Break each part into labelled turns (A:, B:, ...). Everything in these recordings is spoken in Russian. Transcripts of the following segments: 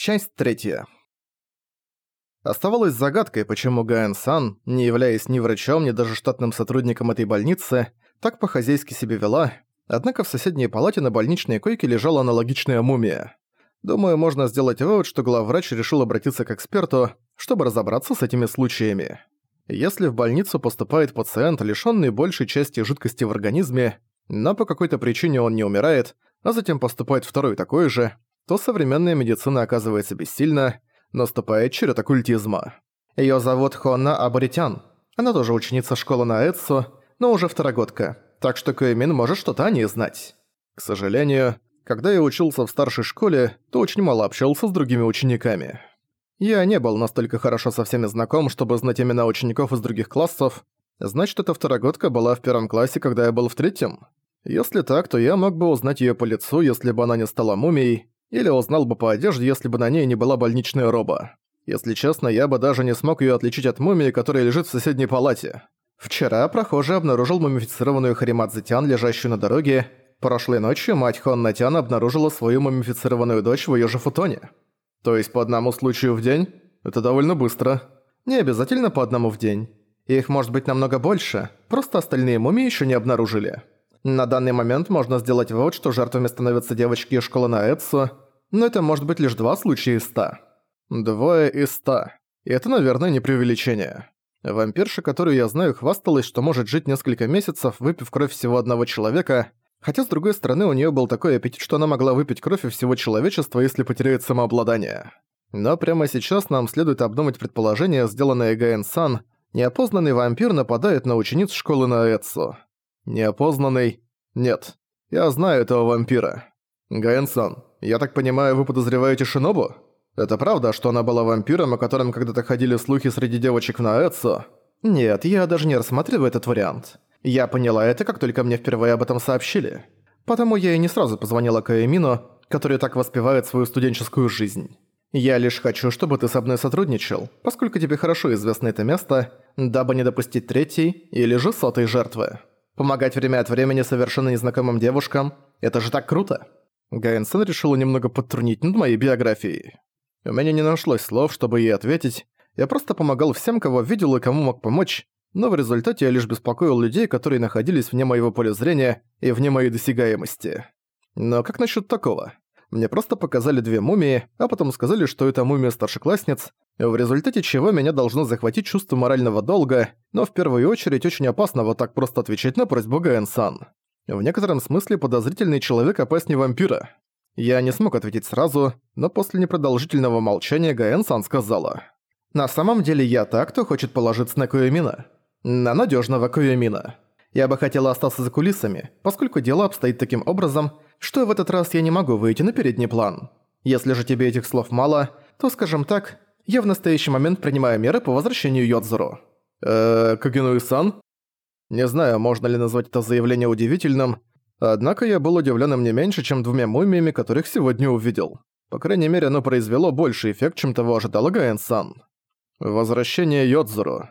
A: Часть третья. Оставалось загадкой, почему Гаэн-сан, не являясь ни врачом, ни даже штатным сотрудником этой больницы, так по-хозяйски себе вела, однако в соседней палате на больничной койке лежала аналогичная мумия. Думаю, можно сделать вывод, что главврач решил обратиться к эксперту, чтобы разобраться с этими случаями. Если в больницу поступает пациент, лишённый большей части жидкости в организме, но по какой-то причине он не умирает, а затем поступает второй такой же, то современная медицина оказывается бессильна, наступает черед оккультизма. Её зовут Хонна Аборитян. Она тоже ученица школы на Эдсу, но уже второгодка, так что Куэмин может что-то о ней знать. К сожалению, когда я учился в старшей школе, то очень мало общался с другими учениками. Я не был настолько хорошо со всеми знаком, чтобы знать имена учеников из других классов. Значит, эта второгодка была в первом классе, когда я был в третьем? Если так, то я мог бы узнать её по лицу, если бы она не стала мумией, или узнал бы по одежде, если бы на ней не была больничная роба. Если честно, я бы даже не смог её отличить от мумии, которая лежит в соседней палате. Вчера прохожий обнаружил мумифицированную Харимадзе Тян, лежащую на дороге. Прошлой ночью мать Хонна Тян обнаружила свою мумифицированную дочь в её же футоне. То есть по одному случаю в день? Это довольно быстро. Не обязательно по одному в день. Их может быть намного больше, просто остальные мумии ещё не обнаружили. На данный момент можно сделать вывод, что жертвами становятся девочки из школы на Эдсу, но это может быть лишь два случая из ста. Двое из ста. И это, наверное, не преувеличение. Вампирша, которую я знаю, хвасталась, что может жить несколько месяцев, выпив кровь всего одного человека, хотя, с другой стороны, у нее был такой аппетит, что она могла выпить кровь всего человечества, если потеряет самообладание. Но прямо сейчас нам следует обдумать предположение, сделанное Гаэн-сан, неопознанный вампир нападает на учениц школы на Эдсу. Неопознанный? Нет. Я знаю этого вампира. Гаэн-сан, я так понимаю, вы подозреваете Шинобу? Это правда, что она была вампиром, о котором когда-то ходили слухи среди девочек на Эдсо? Нет, я даже не рассматриваю этот вариант. Я поняла это, как только мне впервые об этом сообщили. Потому я и не сразу позвонила Каэмину, который так воспевает свою студенческую жизнь. Я лишь хочу, чтобы ты со мной сотрудничал, поскольку тебе хорошо известно это место, дабы не допустить третьей или же сотой жертвы. Помогать время от времени совершенно незнакомым девушкам – это же так круто!» Гаэнсен решила немного подтрунить над моей биографией. У меня не нашлось слов, чтобы ей ответить. Я просто помогал всем, кого видел и кому мог помочь, но в результате я лишь беспокоил людей, которые находились вне моего поля зрения и вне моей досягаемости. Но как насчет такого? Мне просто показали две мумии, а потом сказали, что это мумия старшеклассниц, в результате чего меня должно захватить чувство морального долга, но в первую очередь очень опасно вот так просто отвечать на просьбу Гаэн-сан. В некотором смысле подозрительный человек опаснее вампира. Я не смог ответить сразу, но после непродолжительного молчания Гаэн-сан сказала. «На самом деле я так, кто хочет положиться на Куэмина. На надежного Куэмина. Я бы хотела остаться за кулисами, поскольку дело обстоит таким образом, что в этот раз я не могу выйти на передний план. Если же тебе этих слов мало, то, скажем так, я в настоящий момент принимаю меры по возвращению Йодзуру. Эээ, Кагенуи-сан? Не знаю, можно ли назвать это заявление удивительным, однако я был удивлен не меньше, чем двумя мумиями, которых сегодня увидел. По крайней мере, оно произвело больший эффект, чем того ожидал Гаэн-сан. Возвращение Йодзуру.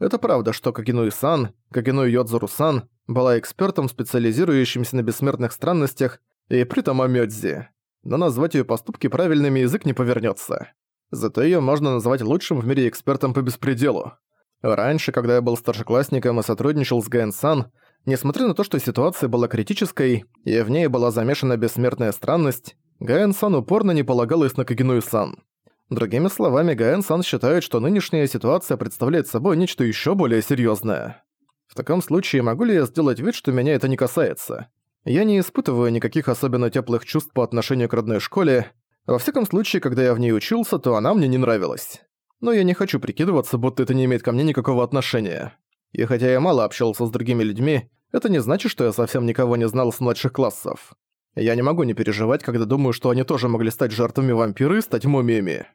A: Это правда, что Кагенуи-сан, Кагенуи Йодзуру-сан, была экспертом, специализирующимся на бессмертных странностях и притом о Мёдзи. Но назвать её поступки правильными язык не повернётся. Зато её можно назвать лучшим в мире экспертом по беспределу. Раньше, когда я был старшеклассником и сотрудничал с Гаэн-сан, несмотря на то, что ситуация была критической, и в ней была замешана бессмертная странность, Гаэн-сан упорно не полагалась на Кагенуи-сан. Другими словами, Гаэн-сан считает, что нынешняя ситуация представляет собой нечто ещё более серьёзное. В таком случае могу ли я сделать вид, что меня это не касается? Я не испытываю никаких особенно теплых чувств по отношению к родной школе. Во всяком случае, когда я в ней учился, то она мне не нравилась. Но я не хочу прикидываться, будто это не имеет ко мне никакого отношения. И хотя я мало общался с другими людьми, это не значит, что я совсем никого не знал с младших классов. Я не могу не переживать, когда думаю, что они тоже могли стать жертвами вампиры и стать мумиями.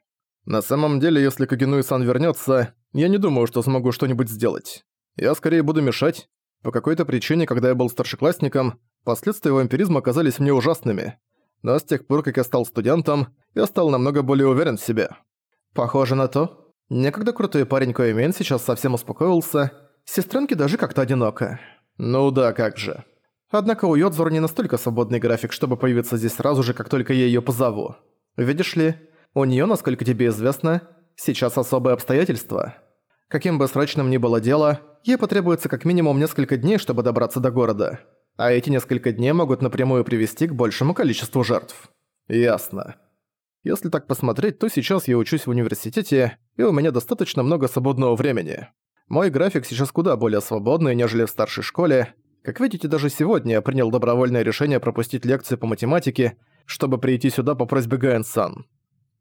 A: На самом деле, если Кагенуи-сан вернётся, я не думаю, что смогу что-нибудь сделать. Я скорее буду мешать. По какой-то причине, когда я был старшеклассником, последствия вампиризма оказались мне ужасными. Но с тех пор, как я стал студентом, я стал намного более уверен в себе. Похоже на то. Некогда крутой парень Коэмен сейчас совсем успокоился. Сестренке даже как-то одиноко. Ну да, как же. Однако у Йодзур не настолько свободный график, чтобы появиться здесь сразу же, как только я её позову. Видишь ли, У неё, насколько тебе известно, сейчас особые обстоятельства. Каким бы срочным ни было дело, ей потребуется как минимум несколько дней, чтобы добраться до города. А эти несколько дней могут напрямую привести к большему количеству жертв. Ясно. Если так посмотреть, то сейчас я учусь в университете, и у меня достаточно много свободного времени. Мой график сейчас куда более свободный, нежели в старшей школе. Как видите, даже сегодня я принял добровольное решение пропустить лекции по математике, чтобы прийти сюда по просьбе Гаэн-сан.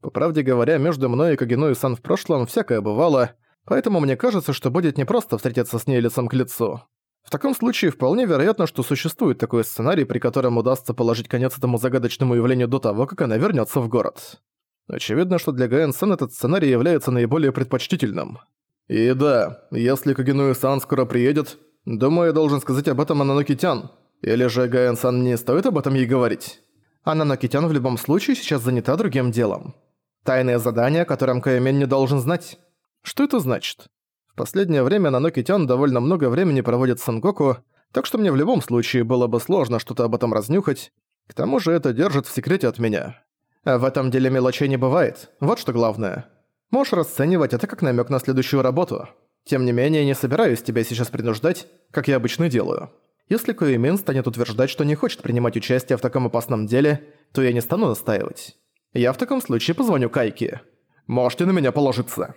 A: По правде говоря, между мной и Кагеной-сан в прошлом всякое бывало, поэтому мне кажется, что будет непросто встретиться с ней лицом к лицу. В таком случае вполне вероятно, что существует такой сценарий, при котором удастся положить конец этому загадочному явлению до того, как она вернется в город. Очевидно, что для Гаэн-сан этот сценарий является наиболее предпочтительным. И да, если Кагенуэ-сан скоро приедет, думаю, я должен сказать об этом Ананоки-тян. Или же Гаэн-сан не стоит об этом ей говорить? Ананоки-тян в любом случае сейчас занята другим делом. Тайное задание, о котором Каймен не должен знать. Что это значит? В последнее время Ананоки-тян довольно много времени проводит с Сангоку, так что мне в любом случае было бы сложно что-то об этом разнюхать. К тому же это держит в секрете от меня. А в этом деле мелочей не бывает, вот что главное. Можешь расценивать это как намек на следующую работу. Тем не менее, не собираюсь тебя сейчас принуждать, как я обычно делаю. Если Коэмин станет утверждать, что не хочет принимать участие в таком опасном деле, то я не стану настаивать. Я в таком случае позвоню Кайке. Можете на меня положиться.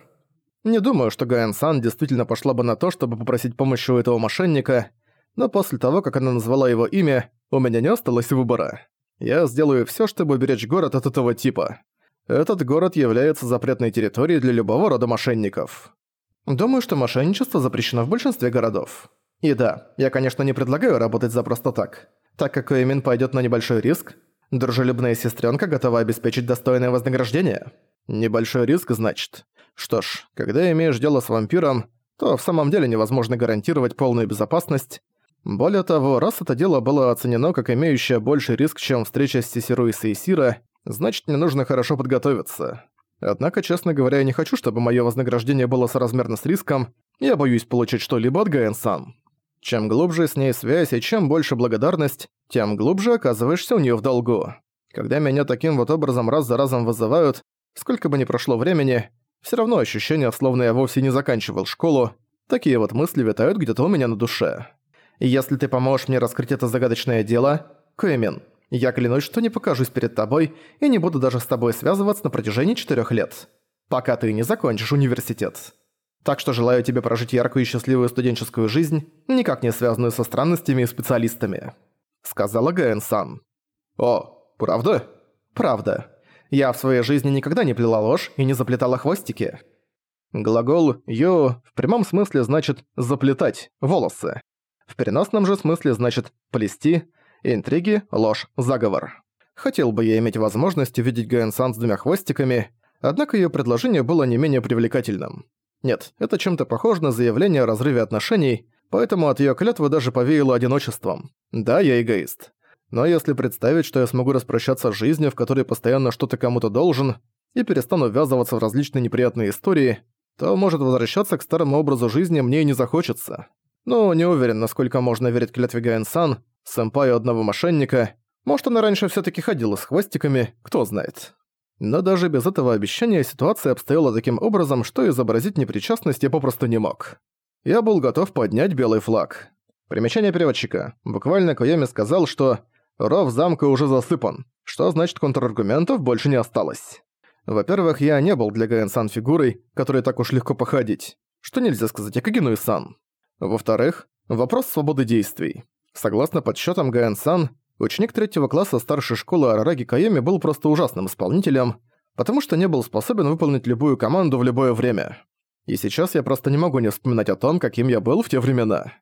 A: Не думаю, что Гаэн-сан действительно пошла бы на то, чтобы попросить помощи у этого мошенника, но после того, как она назвала его имя, у меня не осталось выбора. Я сделаю всё, чтобы уберечь город от этого типа. Этот город является запретной территорией для любого рода мошенников. Думаю, что мошенничество запрещено в большинстве городов. И да, я, конечно, не предлагаю работать за просто так. Так как Уэмин пойдет на небольшой риск, дружелюбная сестренка готова обеспечить достойное вознаграждение. Небольшой риск, значит. Что ж, когда имеешь дело с вампиром, то в самом деле невозможно гарантировать полную безопасность. Более того, раз это дело было оценено как имеющее больший риск, чем встреча с Сесиру и Сейсира, значит мне нужно хорошо подготовиться. Однако, честно говоря, я не хочу, чтобы моё вознаграждение было соразмерно с риском, я боюсь получить что-либо от Гаэн-сан. Чем глубже с ней связь и чем больше благодарность, тем глубже оказываешься у неё в долгу. Когда меня таким вот образом раз за разом вызывают, сколько бы ни прошло времени, всё равно ощущение, словно я вовсе не заканчивал школу, такие вот мысли витают где-то у меня на душе. И если ты поможешь мне раскрыть это загадочное дело, Куэмин, я клянусь, что не покажусь перед тобой и не буду даже с тобой связываться на протяжении четырех лет, пока ты не закончишь университет. Так что желаю тебе прожить яркую и счастливую студенческую жизнь, никак не связанную со странностями и специалистами», — сказала Гаэн-сан. «О, правда?» «Правда. Я в своей жизни никогда не плела ложь и не заплетала хвостики». Глагол «ю» в прямом смысле значит «заплетать» волосы. В переносном же смысле значит «плести», Интриги, ложь, заговор. Хотел бы я иметь возможность увидеть Гаэн-сан с двумя хвостиками, однако её предложение было не менее привлекательным. Нет, это чем-то похоже на заявление о разрыве отношений, поэтому от её клятвы даже повеяло одиночеством. Да, я эгоист. Но если представить, что я смогу распрощаться с жизнью, в которой постоянно что-то кому-то должен, и перестану ввязываться в различные неприятные истории, то, может, возвращаться к старому образу жизни мне и не захочется. Но не уверен, насколько можно верить клятве Гаэн-сан, сэмпаю одного мошенника. Может, она раньше всё-таки ходила с хвостиками, кто знает. Но даже без этого обещания ситуация обстояла таким образом, что изобразить непричастность я попросту не мог. Я был готов поднять белый флаг. Примечание переводчика. Буквально Коями сказал, что «ров замка уже засыпан», что значит контраргументов больше не осталось. Во-первых, я не был для Гаэн-сан фигурой, которой так уж легко походить, что нельзя сказать о Кагину-сан. Во-вторых, вопрос свободы действий. Согласно подсчетам Гаэн-сан, ученик третьего класса старшей школы Арараги Кайоми был просто ужасным исполнителем, потому что не был способен выполнить любую команду в любое время. И сейчас я просто не могу не вспоминать о том, каким я был в те времена.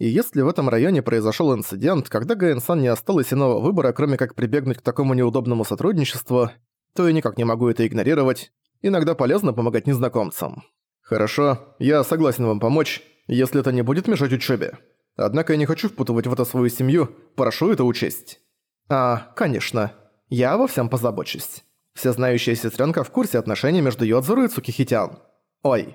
A: И если в этом районе произошел инцидент, когда Гаэн-сан не осталось иного выбора, кроме как прибегнуть к такому неудобному сотрудничеству, то я никак не могу это игнорировать. Иногда полезно помогать незнакомцам. Хорошо, я согласен вам помочь, если это не будет мешать учебе. Однако я не хочу впутывать в это свою семью, прошу это учесть». «А, конечно. Я во всем позабочусь. Всезнающая сестренка в курсе отношений между Йодзуру и Цукихитян. Ой».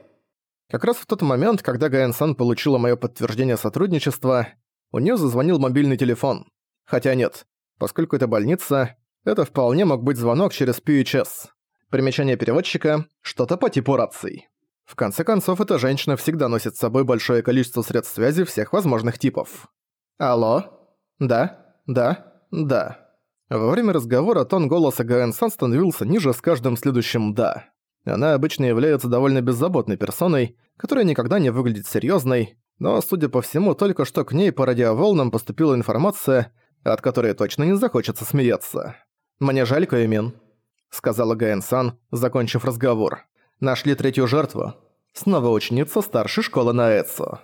A: Как раз в тот момент, когда Гаэн-сан получила мое подтверждение сотрудничества, у нее зазвонил мобильный телефон. Хотя нет, поскольку это больница, это вполне мог быть звонок через PHS. Примечание переводчика – что-то по типу раций. В конце концов, эта женщина всегда носит с собой большое количество средств связи всех возможных типов. «Алло? Да? Да? Да». Во время разговора тон голоса Гаэн Сан становился ниже с каждым следующим «да». Она обычно является довольно беззаботной персоной, которая никогда не выглядит серьёзной, но, судя по всему, только что к ней по радиоволнам поступила информация, от которой точно не захочется смеяться. «Мне жаль, Коэмин», — сказала Гаэн Сан, закончив разговор. «Нашли третью жертву. Снова ученица старшей школы на Эцу».